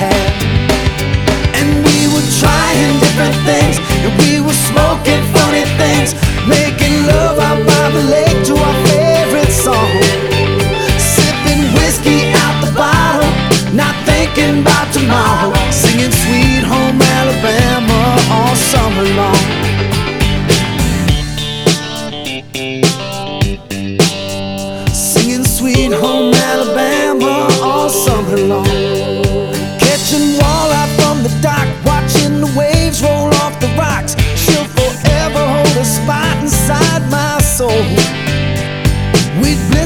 And we were trying different things, and we were smoking funny things, making love out by the lake to our favorite song. Sipping whiskey out the bottle, not thinking about tomorrow. Singing Sweet Home Alabama all summer long.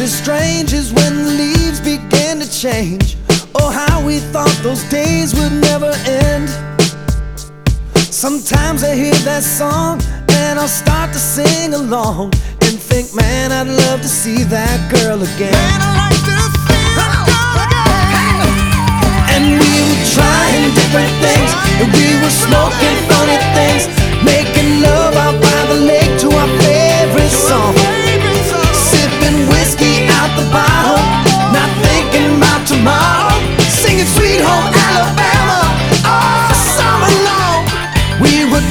as strange as when the leaves began to change. Oh, how we thought those days would never end. Sometimes I hear that song and I'll start to sing along and think, man, I'd love to see that girl again. And we were trying different things, and we were smoking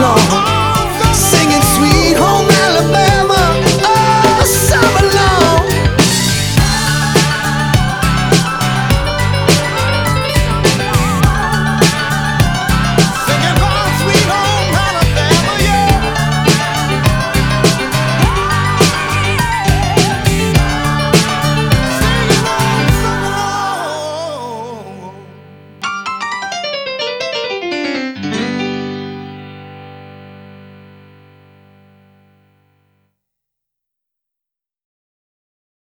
long.